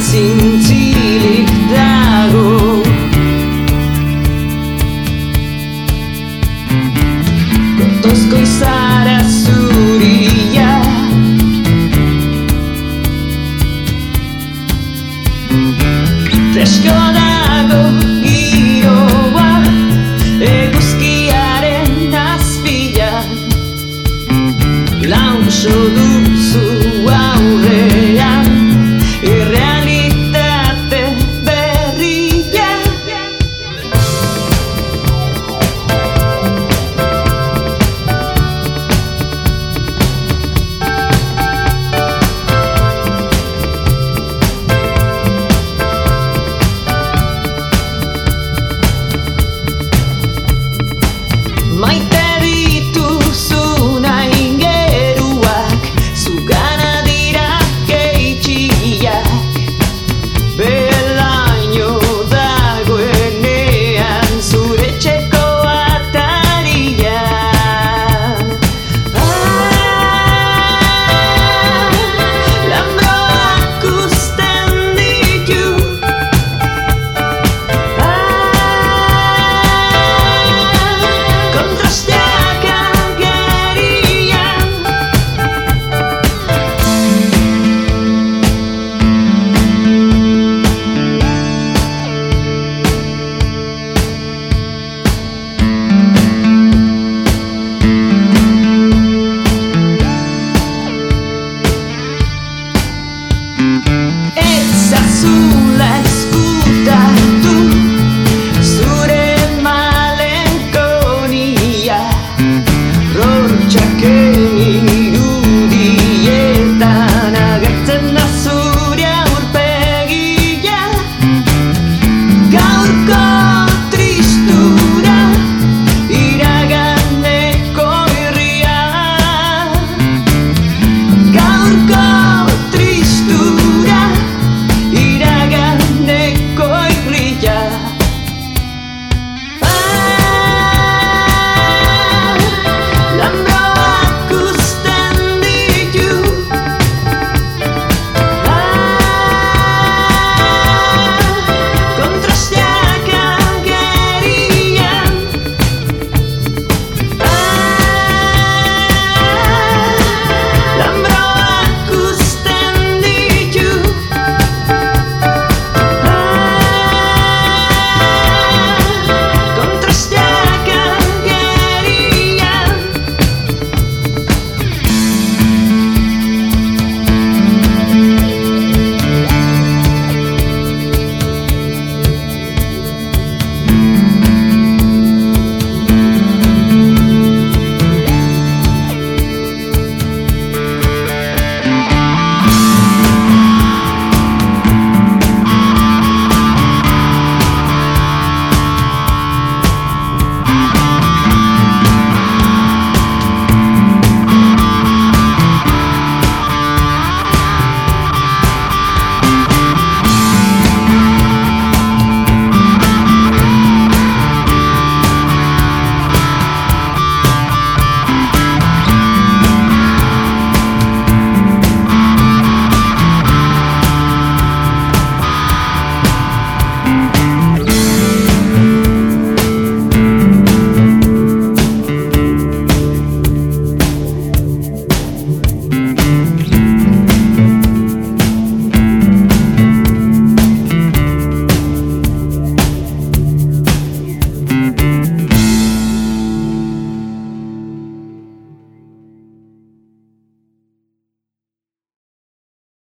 zintzilik dago. Gotozko izara zuria. Dago giroa Eguzkiaren azpila Launxo duzu aurre.